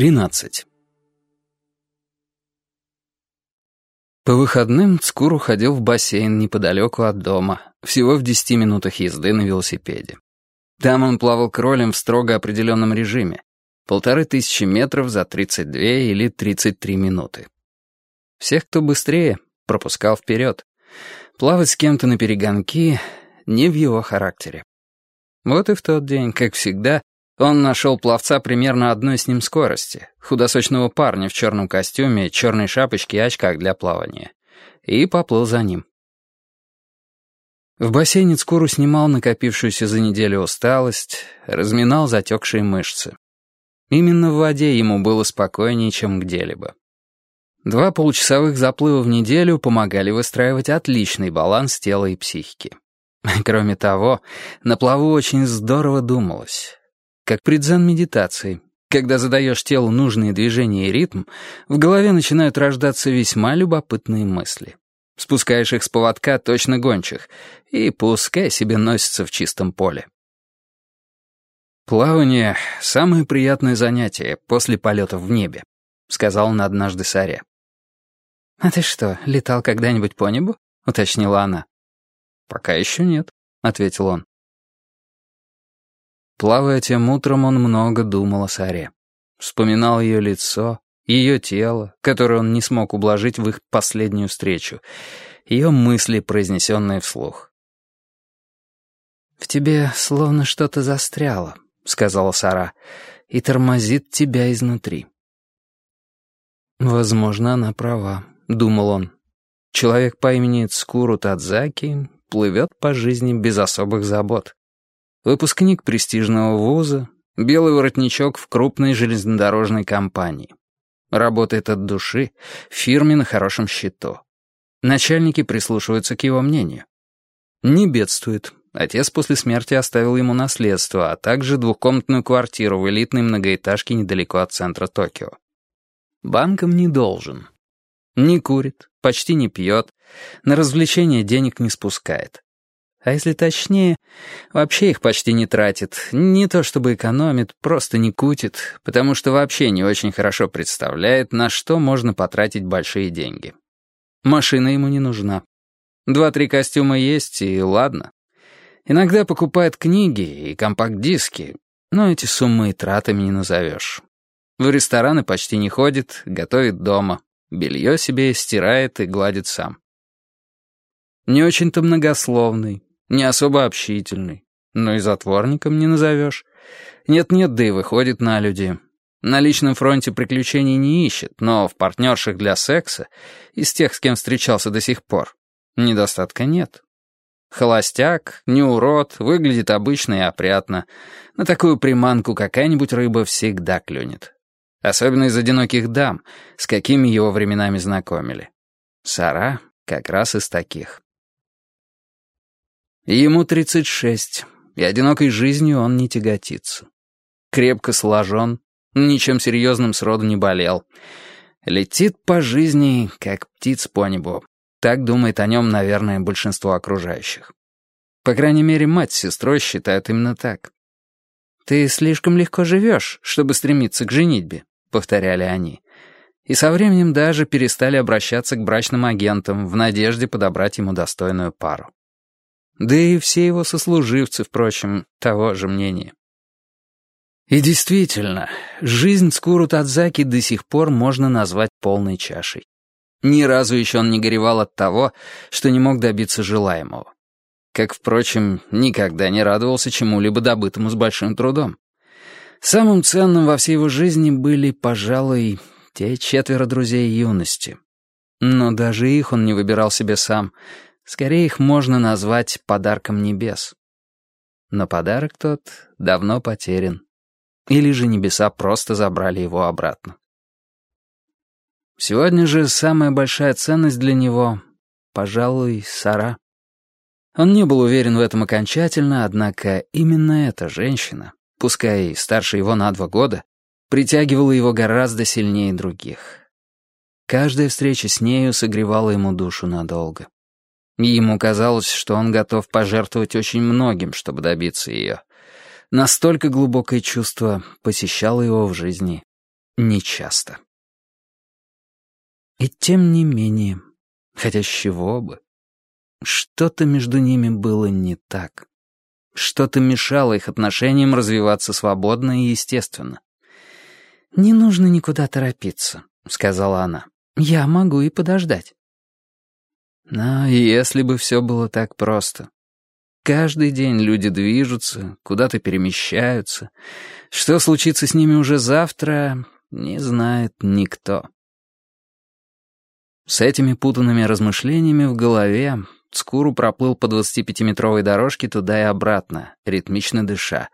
13. По выходным Цкур уходил в бассейн неподалеку от дома, всего в 10 минутах езды на велосипеде. Там он плавал кролем в строго определенном режиме. Полторы тысячи метров за 32 или 33 минуты. Всех, кто быстрее, пропускал вперед. Плавать с кем-то на перегонки не в его характере. Вот и в тот день, как всегда, он нашел пловца примерно одной с ним скорости, худосочного парня в черном костюме, черной шапочке и очках для плавания, и поплыл за ним. В бассейне Цкуру снимал накопившуюся за неделю усталость, разминал затекшие мышцы. Именно в воде ему было спокойнее, чем где-либо. Два получасовых заплыва в неделю помогали выстраивать отличный баланс тела и психики. Кроме того, на плаву очень здорово думалось как при дзен-медитации. Когда задаешь телу нужные движения и ритм, в голове начинают рождаться весьма любопытные мысли. Спускаешь их с поводка точно гончих, и пускай себе носятся в чистом поле. «Плавание — самое приятное занятие после полетов в небе», — сказал он однажды Саре. «А ты что, летал когда-нибудь по небу?» — уточнила она. «Пока еще нет», — ответил он. Плавая тем утром, он много думал о Саре. Вспоминал ее лицо, ее тело, которое он не смог ублажить в их последнюю встречу, ее мысли, произнесенные вслух. «В тебе словно что-то застряло», — сказала Сара, — «и тормозит тебя изнутри». «Возможно, она права», — думал он. «Человек по имени Цкуру Тадзаки плывет по жизни без особых забот». Выпускник престижного вуза, белый воротничок в крупной железнодорожной компании. Работает от души, в фирме на хорошем счету. Начальники прислушиваются к его мнению. Не бедствует. Отец после смерти оставил ему наследство, а также двухкомнатную квартиру в элитной многоэтажке недалеко от центра Токио. Банкам не должен. Не курит, почти не пьет, на развлечения денег не спускает. А если точнее, вообще их почти не тратит. Не то чтобы экономит, просто не кутит, потому что вообще не очень хорошо представляет, на что можно потратить большие деньги. Машина ему не нужна. Два-три костюма есть, и ладно. Иногда покупает книги и компакт-диски, но эти суммы и тратами не назовешь. В рестораны почти не ходит, готовит дома. Белье себе стирает и гладит сам. Не очень-то многословный, не особо общительный. Но и затворником не назовешь. Нет-нет, да и выходит на люди. На личном фронте приключений не ищет, но в партнерших для секса, из тех, с кем встречался до сих пор, недостатка нет. Холостяк, не урод, выглядит обычно и опрятно. На такую приманку какая-нибудь рыба всегда клюнет. Особенно из одиноких дам, с какими его временами знакомили. Сара как раз из таких. Ему 36, и одинокой жизнью он не тяготится. Крепко сложен, ничем серьезным сроду не болел. Летит по жизни, как птиц по небу. Так думает о нем, наверное, большинство окружающих. По крайней мере, мать с сестрой считают именно так. «Ты слишком легко живешь, чтобы стремиться к женитьбе», — повторяли они. И со временем даже перестали обращаться к брачным агентам в надежде подобрать ему достойную пару. Да и все его сослуживцы, впрочем, того же мнения. И действительно, жизнь Скуру Тадзаки до сих пор можно назвать полной чашей. Ни разу еще он не горевал от того, что не мог добиться желаемого. Как, впрочем, никогда не радовался чему-либо добытому с большим трудом. Самым ценным во всей его жизни были, пожалуй, те четверо друзей юности. Но даже их он не выбирал себе сам — Скорее их можно назвать подарком небес. Но подарок тот давно потерян. Или же небеса просто забрали его обратно. Сегодня же самая большая ценность для него, пожалуй, Сара. Он не был уверен в этом окончательно, однако именно эта женщина, пускай и старше его на два года, притягивала его гораздо сильнее других. Каждая встреча с нею согревала ему душу надолго. Ему казалось, что он готов пожертвовать очень многим, чтобы добиться ее. Настолько глубокое чувство посещало его в жизни нечасто. И тем не менее, хотя с чего бы, что-то между ними было не так. Что-то мешало их отношениям развиваться свободно и естественно. «Не нужно никуда торопиться», — сказала она. «Я могу и подождать». Но если бы все было так просто. Каждый день люди движутся, куда-то перемещаются. Что случится с ними уже завтра, не знает никто. С этими путанными размышлениями в голове Скуру проплыл по 25-метровой дорожке туда и обратно, ритмично дыша.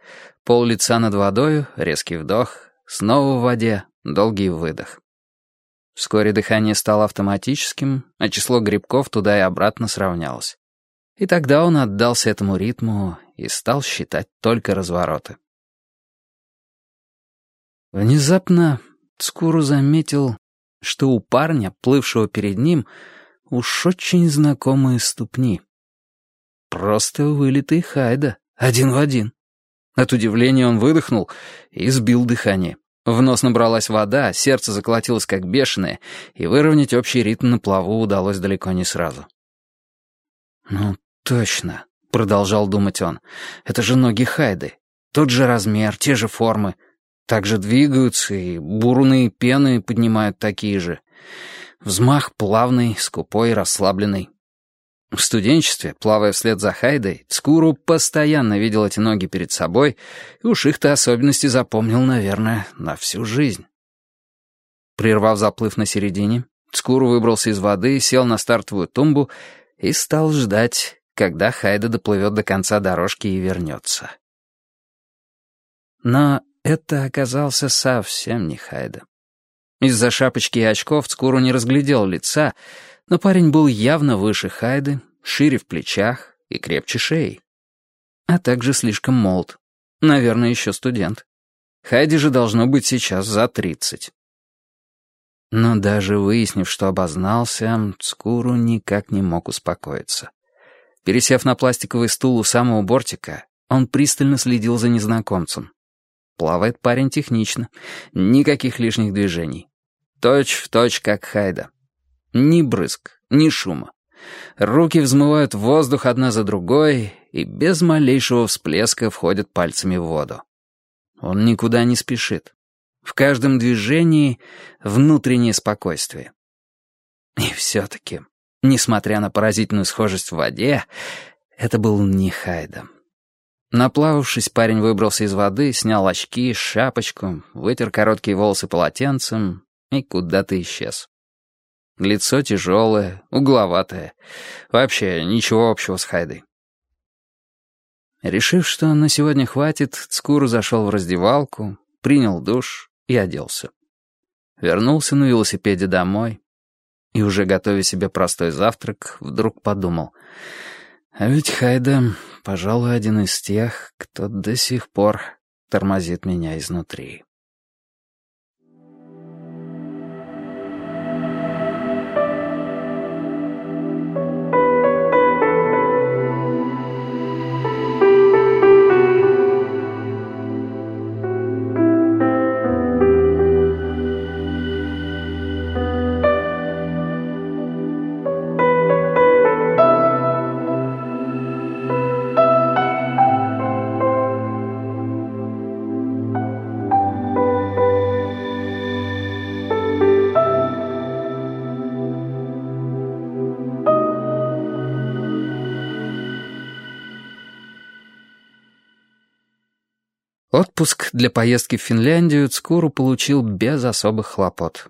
Пол лица над водою, резкий вдох, снова в воде, долгий выдох. Вскоре дыхание стало автоматическим, а число грибков туда и обратно сравнялось. И тогда он отдался этому ритму и стал считать только развороты. Внезапно Цкуру заметил, что у парня, плывшего перед ним, уж очень знакомые ступни. Просто вылитый Хайда, один в один. От удивления он выдохнул и сбил дыхание. В нос набралась вода, сердце заколотилось как бешеное, и выровнять общий ритм на плаву удалось далеко не сразу. «Ну, точно», — продолжал думать он, — «это же ноги Хайды. Тот же размер, те же формы. Так же двигаются, и бурные пены поднимают такие же. Взмах плавный, скупой, расслабленный. В студенчестве, плавая вслед за Хайдой, Цкуру постоянно видел эти ноги перед собой, и уж их-то особенности запомнил, наверное, на всю жизнь. Прервав заплыв на середине, Цкуру выбрался из воды, сел на стартовую тумбу и стал ждать, когда Хайда доплывет до конца дорожки и вернется. Но это оказался совсем не Хайда. Из-за шапочки и очков Цкуру не разглядел лица, но парень был явно выше Хайды, шире в плечах и крепче шеи. А также слишком молод. Наверное, еще студент. Хайди же должно быть сейчас за тридцать. Но даже выяснив, что обознался, Цкуру никак не мог успокоиться. Пересев на пластиковый стул у самого бортика, он пристально следил за незнакомцем. Плавает парень технично, никаких лишних движений. Точь в точь, как Хайда. Ни брызг, ни шума. Руки взмывают воздух одна за другой и без малейшего всплеска входят пальцами в воду. Он никуда не спешит. В каждом движении внутреннее спокойствие. И все-таки, несмотря на поразительную схожесть в воде, это был не Хайда. Наплававшись, парень выбрался из воды, снял очки, шапочку, вытер короткие волосы полотенцем и куда-то исчез. Лицо тяжелое, угловатое. Вообще ничего общего с Хайдой. Решив, что на сегодня хватит, Цкуру зашел в раздевалку, принял душ и оделся. Вернулся на велосипеде домой и, уже готовя себе простой завтрак, вдруг подумал, а ведь Хайда, пожалуй, один из тех, кто до сих пор тормозит меня изнутри. Отпуск для поездки в Финляндию Цкуру получил без особых хлопот.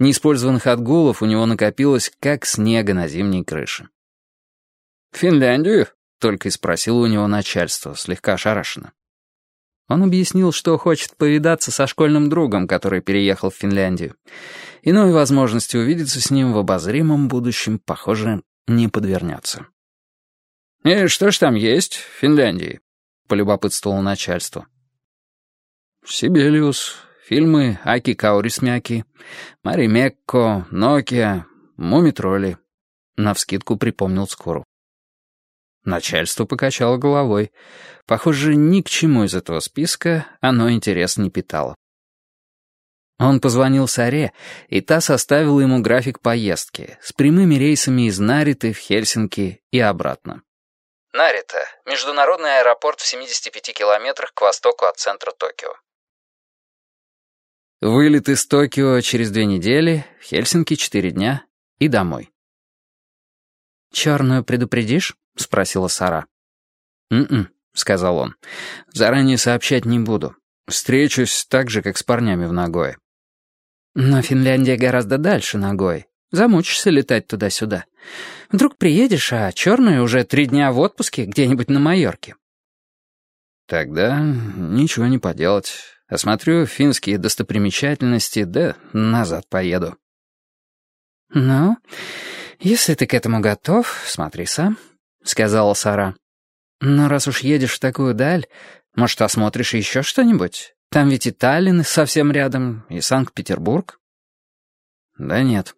Неиспользованных отгулов у него накопилось, как снега на зимней крыше. «Финляндию?» — только и спросил у него начальство, слегка ошарашенно. Он объяснил, что хочет повидаться со школьным другом, который переехал в Финляндию. Иной возможности увидеться с ним в обозримом будущем, похоже, не подвернется. «И что ж там есть в Финляндии?» — полюбопытствовало начальство. Сибелиус, фильмы Аки Каурисмяки, Мари Мекко, Нокия, Мумитроли. Навскидку припомнил Скору. Начальство покачало головой. Похоже, ни к чему из этого списка оно интерес не питало. Он позвонил Саре, и та составила ему график поездки с прямыми рейсами из Нариты в Хельсинки и обратно. Нарита — международный аэропорт в 75 километрах к востоку от центра Токио. Вылет из Токио через две недели, в Хельсинки четыре дня и домой. «Черную предупредишь?» — спросила Сара. «М-м», — сказал он. «Заранее сообщать не буду. Встречусь так же, как с парнями в Нагое». «Но Финляндия гораздо дальше Нагой. Замучишься летать туда-сюда. Вдруг приедешь, а черная уже три дня в отпуске где-нибудь на Майорке». «Тогда ничего не поделать. Осмотрю финские достопримечательности, да назад поеду». «Ну, если ты к этому готов, смотри сам», — сказала Сара. «Но раз уж едешь в такую даль, может, осмотришь еще что-нибудь? Там ведь и Таллин совсем рядом, и Санкт-Петербург». «Да нет,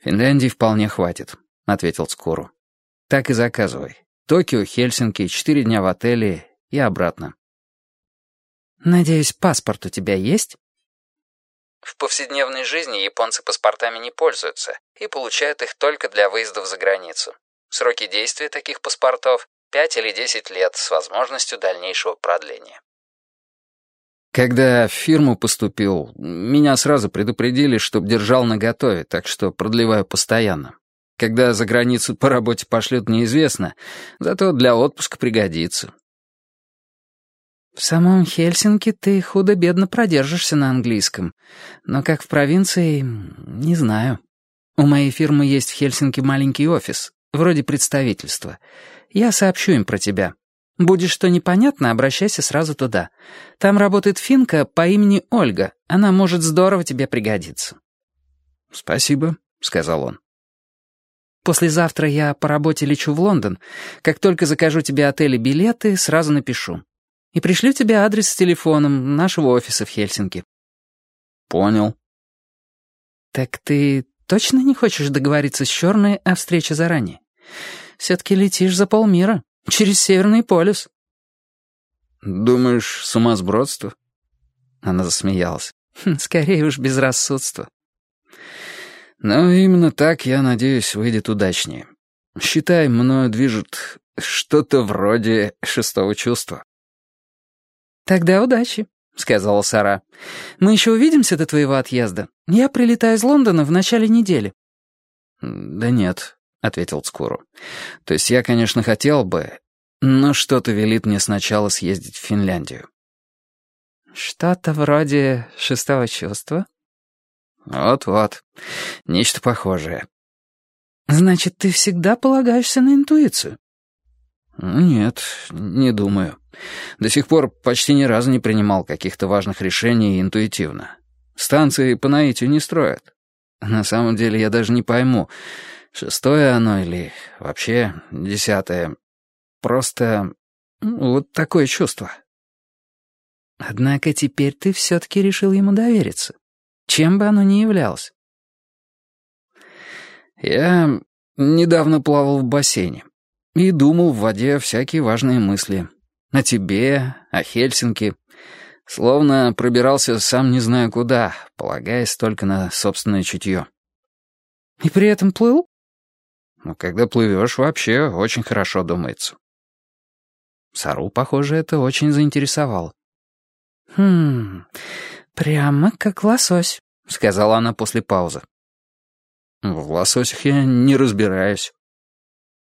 Финляндии вполне хватит», — ответил Скору. «Так и заказывай. Токио, Хельсинки, четыре дня в отеле и обратно». «Надеюсь, паспорт у тебя есть?» В повседневной жизни японцы паспортами не пользуются и получают их только для выездов за границу. Сроки действия таких паспортов 5 или 10 лет с возможностью дальнейшего продления. Когда в фирму поступил, меня сразу предупредили, чтоб держал наготове, так что продлеваю постоянно. Когда за границу по работе пошлют, неизвестно, зато для отпуска пригодится. В самом Хельсинки ты худо-бедно продержишься на английском, но как в провинции, не знаю. У моей фирмы есть в Хельсинки маленький офис, вроде представительства. Я сообщу им про тебя. Будет что непонятно, обращайся сразу туда. Там работает финка по имени Ольга. Она может здорово тебе пригодиться». «Спасибо», — сказал он. «Послезавтра я по работе лечу в Лондон. Как только закажу тебе отель и билеты, сразу напишу. И пришлю тебе адрес с телефоном нашего офиса в Хельсинки». «Понял». «Так ты точно не хочешь договориться с Черной о встрече заранее? Все-таки летишь за полмира». Через Северный полюс». «Думаешь, сумасбродство?» Она засмеялась. «Хм, «Скорее уж безрассудство». «Но именно так, я надеюсь, выйдет удачнее. Считай, мною движет что-то вроде шестого чувства». «Тогда удачи», — сказала Сара. «Мы еще увидимся до твоего отъезда. Я прилетаю из Лондона в начале недели». «Да нет, ответил Цкуру. «То есть я, конечно, хотел бы, но что-то велит мне сначала съездить в Финляндию». «Что-то вроде шестого чувства?» «Вот-вот. Нечто похожее». «Значит, ты всегда полагаешься на интуицию?» «Нет, не думаю. До сих пор почти ни разу не принимал каких-то важных решений интуитивно. Станции по наитию не строят. На самом деле я даже не пойму, Шестое оно или вообще десятое. Просто вот такое чувство. Однако теперь ты все-таки решил ему довериться. Чем бы оно ни являлось. Я недавно плавал в бассейне и думал в воде всякие важные мысли. О тебе, о Хельсинки. Словно пробирался сам не знаю куда, полагаясь только на собственное чутье. И при этом плыл? Но когда плывешь, вообще очень хорошо думается. Сару, похоже, это очень заинтересовало. «Хм, прямо как лосось», — сказала она после паузы. «В лососях я не разбираюсь».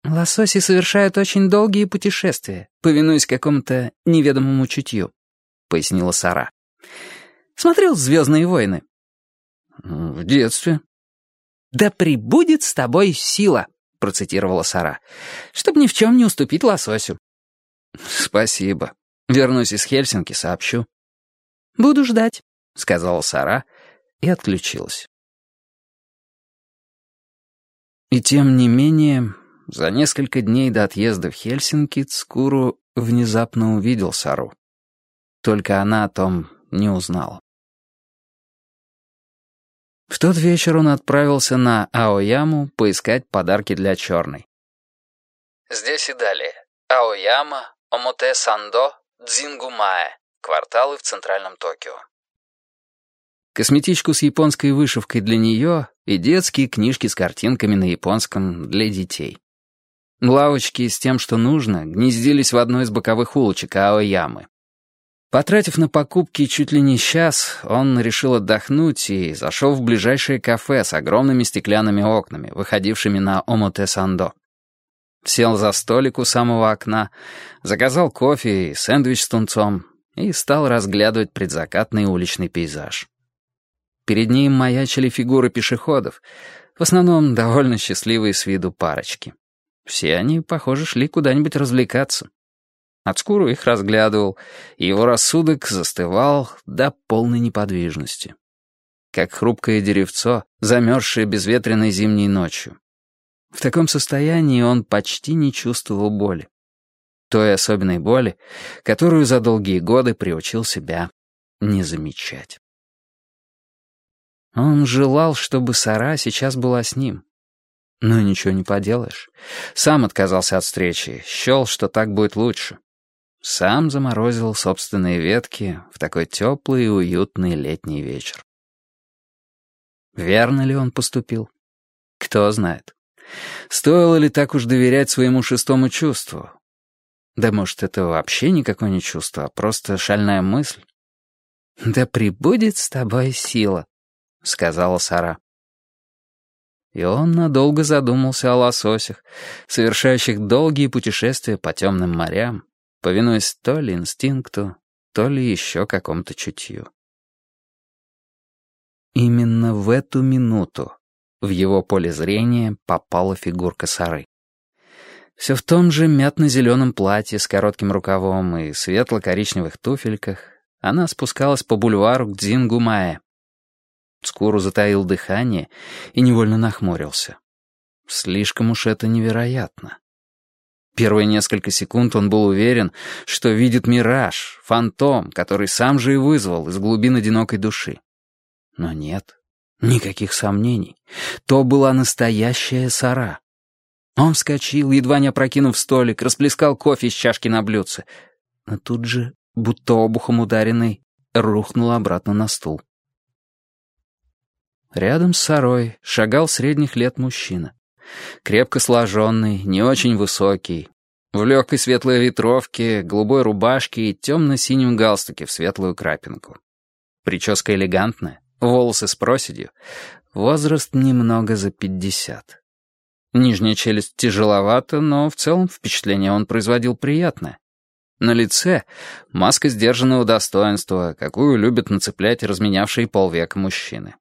«Лососи совершают очень долгие путешествия, повинуясь какому-то неведомому чутью», — пояснила Сара. «Смотрел «Звездные войны»?» «В детстве». «Да прибудет с тобой сила», процитировала Сара, «чтобы ни в чем не уступить лососю». «Спасибо. Вернусь из Хельсинки, сообщу». «Буду ждать», — сказала Сара и отключилась. И тем не менее, за несколько дней до отъезда в Хельсинки Цкуру внезапно увидел Сару. Только она о том не узнала. В тот вечер он отправился на Аояму поискать подарки для черной. Здесь и далее. Аояма, Омоте-Сандо, Дзингумае. Кварталы в центральном Токио. косметичку с японской вышивкой для нее и детские книжки с картинками на японском для детей. Лавочки с тем, что нужно, гнездились в одной из боковых улочек Аоямы. Потратив на покупки чуть ли не час, он решил отдохнуть и зашел в ближайшее кафе с огромными стеклянными окнами, выходившими на Омоте-Сандо. Сел за столик у самого окна, заказал кофе и сэндвич с тунцом и стал разглядывать предзакатный уличный пейзаж. Перед ним маячили фигуры пешеходов, в основном довольно счастливые с виду парочки. Все они, похоже, шли куда-нибудь развлекаться. Ацкуру их разглядывал, и его рассудок застывал до полной неподвижности. Как хрупкое деревцо, замерзшее безветренной зимней ночью. В таком состоянии он почти не чувствовал боли. Той особенной боли, которую за долгие годы приучил себя не замечать. Он желал, чтобы Сара сейчас была с ним. Но ничего не поделаешь. Сам отказался от встречи, счел, что так будет лучше. Сам заморозил собственные ветки в такой теплый и уютный летний вечер. Верно ли он поступил? Кто знает. Стоило ли так уж доверять своему шестому чувству? Да может, это вообще никакое не чувство, а просто шальная мысль? «Да прибудет с тобой сила», — сказала Сара. И он надолго задумался о лососях, совершающих долгие путешествия по темным морям, повинуясь то ли инстинкту, то ли еще какому-то чутью. Именно в эту минуту в его поле зрения попала фигурка Сары. Все в том же мятно-зеленом платье с коротким рукавом и светло-коричневых туфельках она спускалась по бульвару к Дзингумае. Скуру затаил дыхание и невольно нахмурился. Слишком уж это невероятно. Первые несколько секунд он был уверен, что видит мираж, фантом, который сам же и вызвал из глубин одинокой души. Но нет, никаких сомнений. То была настоящая Сара. Он вскочил, едва не опрокинув столик, расплескал кофе из чашки на блюдце. Но тут же, будто обухом ударенный, рухнул обратно на стул. Рядом с Сарой шагал средних лет мужчина. Крепко сложенный, не очень высокий. В легкой светлой ветровке, голубой рубашке и темно-синем галстуке в светлую крапинку. Прическа элегантная, волосы с проседью. Возраст немного за пятьдесят. Нижняя челюсть тяжеловата, но в целом впечатление он производил приятное. На лице маска сдержанного достоинства, какую любят нацеплять разменявшие полвека мужчины.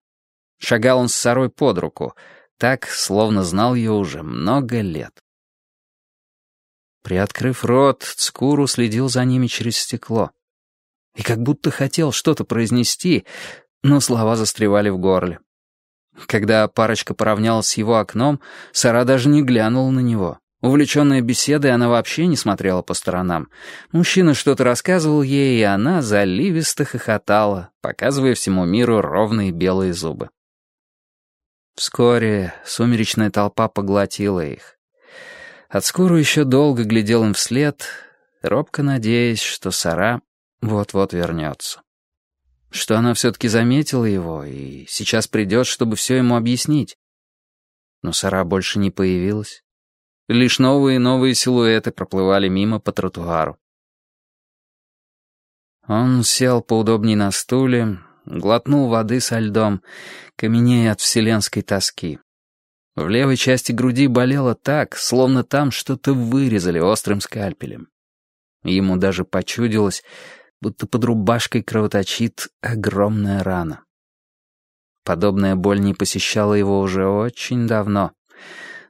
Шагал он с Сарой под руку — так, словно знал ее уже много лет. Приоткрыв рот, Цкуру следил за ними через стекло. И как будто хотел что-то произнести, но слова застревали в горле. Когда парочка поравнялась с его окном, Сара даже не глянула на него. Увлеченная беседой, она вообще не смотрела по сторонам. Мужчина что-то рассказывал ей, и она заливисто хохотала, показывая всему миру ровные белые зубы. Вскоре сумеречная толпа поглотила их. Отскоро еще долго глядел им вслед, робко надеясь, что Сара вот-вот вернется. Что она все-таки заметила его и сейчас придет, чтобы все ему объяснить. Но Сара больше не появилась. Лишь новые и новые силуэты проплывали мимо по тротуару. Он сел поудобнее на стуле, глотнул воды со льдом, каменея от вселенской тоски. В левой части груди болело так, словно там что-то вырезали острым скальпелем. Ему даже почудилось, будто под рубашкой кровоточит огромная рана. Подобная боль не посещала его уже очень давно.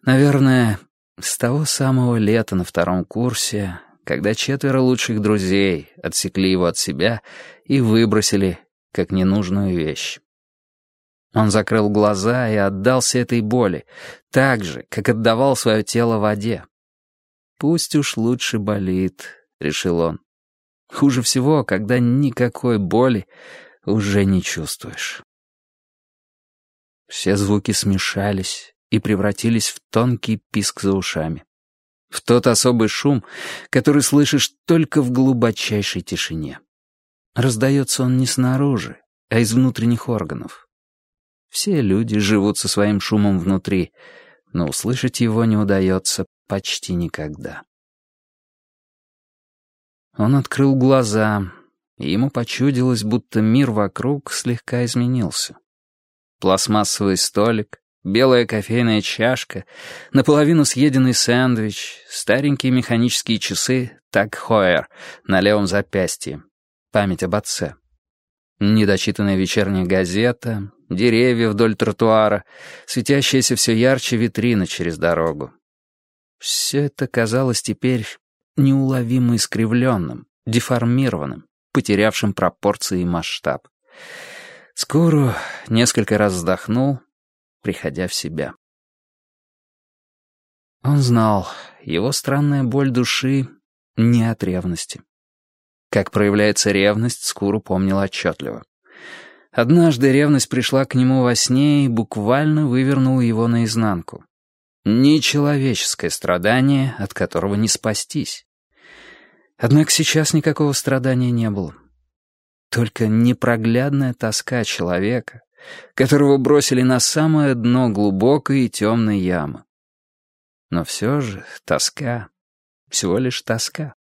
Наверное, с того самого лета на втором курсе, когда четверо лучших друзей отсекли его от себя и выбросили как ненужную вещь. Он закрыл глаза и отдался этой боли, так же, как отдавал свое тело воде. «Пусть уж лучше болит», — решил он. «Хуже всего, когда никакой боли уже не чувствуешь». Все звуки смешались и превратились в тонкий писк за ушами. В тот особый шум, который слышишь только в глубочайшей тишине. Раздается он не снаружи, а из внутренних органов. Все люди живут со своим шумом внутри, но услышать его не удается почти никогда. Он открыл глаза, и ему почудилось, будто мир вокруг слегка изменился. Пластмассовый столик, белая кофейная чашка, наполовину съеденный сэндвич, старенькие механические часы «Так Хойер» на левом запястье, память об отце. Недочитанная вечерняя газета, деревья вдоль тротуара, светящаяся все ярче витрина через дорогу. Все это казалось теперь неуловимо искривленным, деформированным, потерявшим пропорции и масштаб. Скуру несколько раз вздохнул, приходя в себя. Он знал, его странная боль души не от ревности. Как проявляется ревность, Скуру помнил отчетливо. Однажды ревность пришла к нему во сне и буквально вывернула его наизнанку. Нечеловеческое страдание, от которого не спастись. Однако сейчас никакого страдания не было. Только непроглядная тоска человека, которого бросили на самое дно глубокой и темной ямы. Но все же тоска, всего лишь тоска.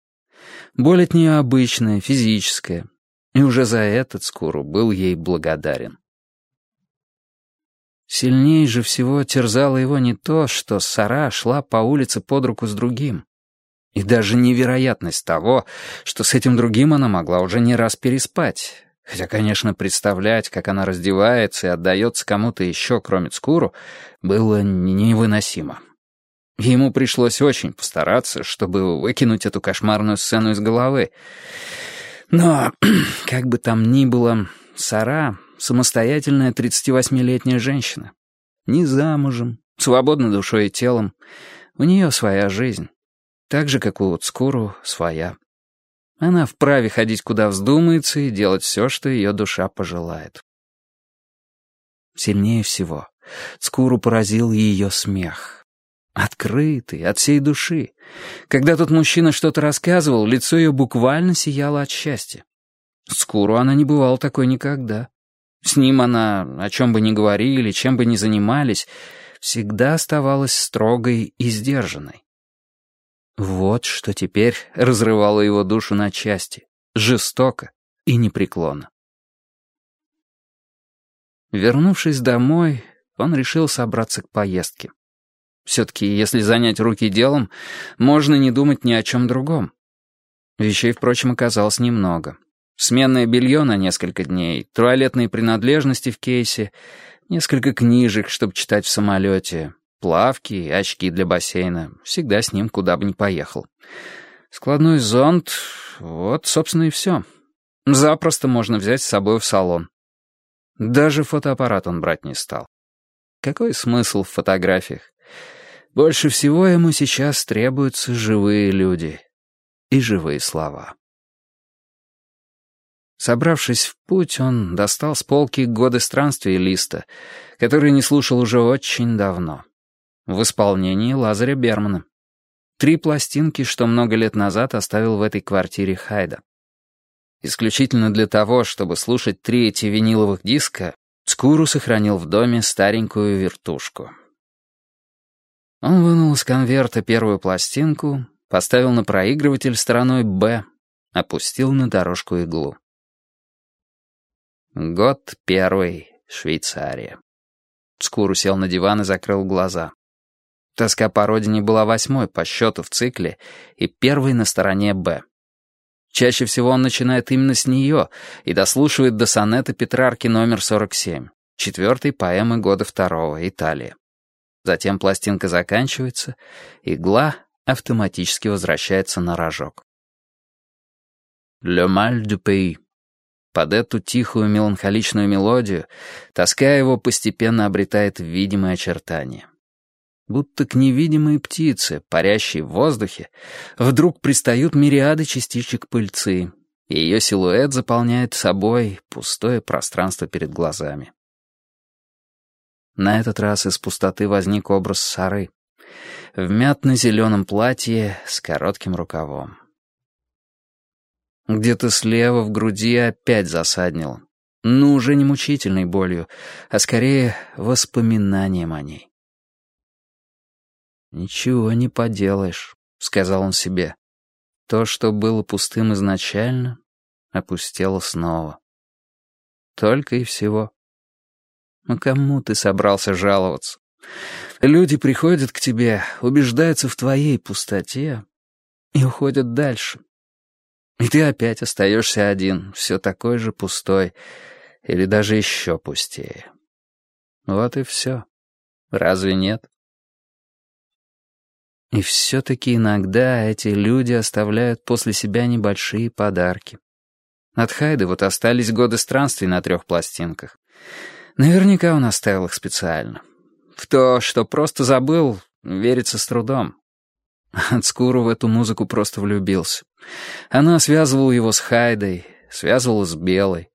Боль от нее обычная, физическая, и уже за этот Скуру был ей благодарен. Сильнее же всего терзало его не то, что Сара шла по улице под руку с другим, и даже невероятность того, что с этим другим она могла уже не раз переспать. Хотя, конечно, представлять, как она раздевается и отдается кому-то еще, кроме Цкуру, было невыносимо. Ему пришлось очень постараться, чтобы выкинуть эту кошмарную сцену из головы. Но, как бы там ни было, Сара — самостоятельная 38-летняя женщина. Не замужем, свободна душой и телом. У нее своя жизнь. Так же, как у Цкуру, своя. Она вправе ходить куда вздумается и делать все, что ее душа пожелает. Сильнее всего Цкуру поразил ее смех. Открытый, от всей души. Когда тот мужчина что-то рассказывал, лицо ее буквально сияло от счастья. Скуру она не бывала такой никогда. С ним она, о чем бы ни говорили, чем бы ни занимались, всегда оставалась строгой и сдержанной. Вот что теперь разрывало его душу на части, жестоко и непреклонно. Вернувшись домой, он решил собраться к поездке. Все-таки, если занять руки делом, можно не думать ни о чем другом. Вещей, впрочем, оказалось немного. Сменное белье на несколько дней, туалетные принадлежности в кейсе, несколько книжек, чтобы читать в самолете, Плавки, очки для бассейна. Всегда с ним куда бы ни поехал. Складной зонт — вот, собственно, и все. Запросто можно взять с собой в салон. Даже фотоаппарат он брать не стал. Какой смысл в фотографиях? Больше всего ему сейчас требуются живые люди и живые слова. Собравшись в путь, он достал с полки «Годы странствий» листа, который не слушал уже очень давно в исполнении Лазаря Бермана. Три пластинки, что много лет назад оставил в этой квартире Хайда. Исключительно для того, чтобы слушать три эти виниловых диска, Скуру сохранил в доме старенькую вертушку. Он вынул из конверта первую пластинку, поставил на проигрыватель стороной «Б», опустил на дорожку иглу. Год первый, Швейцария. Скуру сел на диван и закрыл глаза. Тоска по родине была восьмой по счету в цикле и первой на стороне «Б». Чаще всего он начинает именно с нее и дослушивает до сонета Петрарки номер 47, четвертой поэмы года второго, Италия. Затем пластинка заканчивается, игла автоматически возвращается на рожок. «Le mal du pays». Под эту тихую меланхоличную мелодию тоска его постепенно обретает видимые очертания будто к невидимой птице, парящей в воздухе, вдруг пристают мириады частичек пыльцы, и ее силуэт заполняет собой пустое пространство перед глазами. На этот раз из пустоты возник образ Сары в мятно-зеленом платье с коротким рукавом. Где-то слева в груди опять засаднил. но уже не мучительной болью, а скорее воспоминанием о ней. «Ничего не поделаешь», — сказал он себе. «То, что было пустым изначально, опустело снова. Только и всего. Но кому ты собрался жаловаться? Люди приходят к тебе, убеждаются в твоей пустоте и уходят дальше. И ты опять остаешься один, все такой же пустой, или даже еще пустее. Вот и все. Разве нет? И все-таки иногда эти люди оставляют после себя небольшие подарки. От Хайды вот остались годы странствий на трех пластинках. Наверняка он оставил их специально. В то, что просто забыл, верится с трудом. Ацкуру в эту музыку просто влюбился. Она связывала его с Хайдой, связывала с Белой,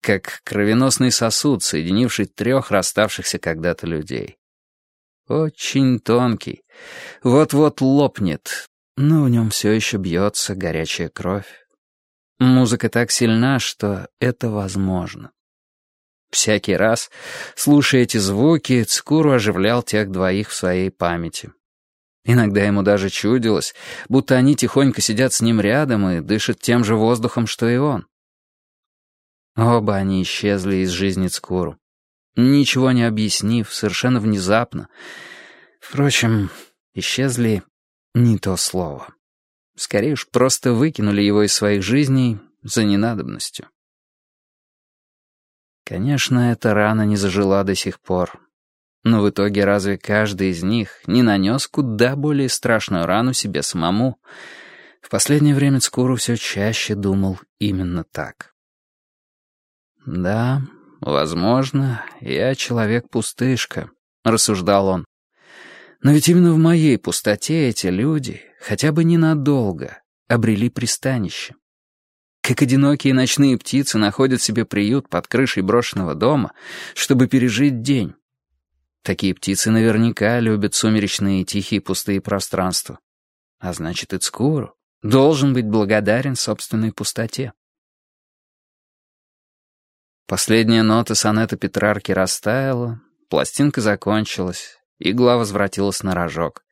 как кровеносный сосуд, соединивший трех расставшихся когда-то людей. Очень тонкий, вот-вот лопнет, но в нем все еще бьется горячая кровь. Музыка так сильна, что это возможно. Всякий раз, слушая эти звуки, Цкуру оживлял тех двоих в своей памяти. Иногда ему даже чудилось, будто они тихонько сидят с ним рядом и дышат тем же воздухом, что и он. Оба они исчезли из жизни Цкуру. Ничего не объяснив, совершенно внезапно. Впрочем, исчезли не то слово. Скорее уж, просто выкинули его из своих жизней за ненадобностью. Конечно, эта рана не зажила до сих пор. Но в итоге разве каждый из них не нанес куда более страшную рану себе самому? В последнее время Цкуру все чаще думал именно так. «Да, возможно, я человек-пустышка», — рассуждал он. «Но ведь именно в моей пустоте эти люди, хотя бы ненадолго, обрели пристанище. Как одинокие ночные птицы находят себе приют под крышей брошенного дома, чтобы пережить день, Такие птицы наверняка любят сумеречные тихие пустые пространства. А значит, Ицкуру должен быть благодарен собственной пустоте. Последняя нота сонета Петрарки растаяла, пластинка закончилась, игла возвратилась на рожок.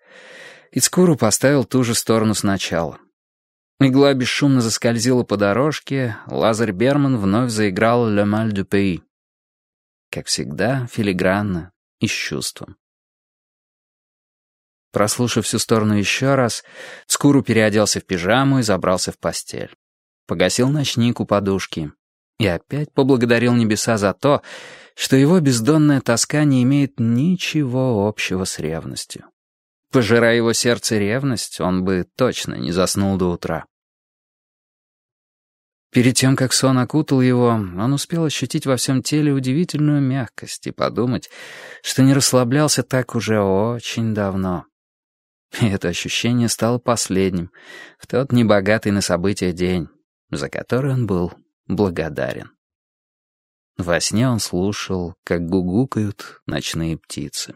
Ицкуру поставил ту же сторону сначала. Игла бесшумно заскользила по дорожке, Лазарь Берман вновь заиграл «Le mal du pays». Как всегда, филигранно, и с чувством. Прослушав всю сторону еще раз, Скуру переоделся в пижаму и забрался в постель. Погасил ночник у подушки. И опять поблагодарил небеса за то, что его бездонная тоска не имеет ничего общего с ревностью. Пожирая его сердце ревность, он бы точно не заснул до утра. Перед тем, как сон окутал его, он успел ощутить во всем теле удивительную мягкость и подумать, что не расслаблялся так уже очень давно. И это ощущение стало последним в тот небогатый на события день, за который он был благодарен. Во сне он слушал, как гугукают ночные птицы.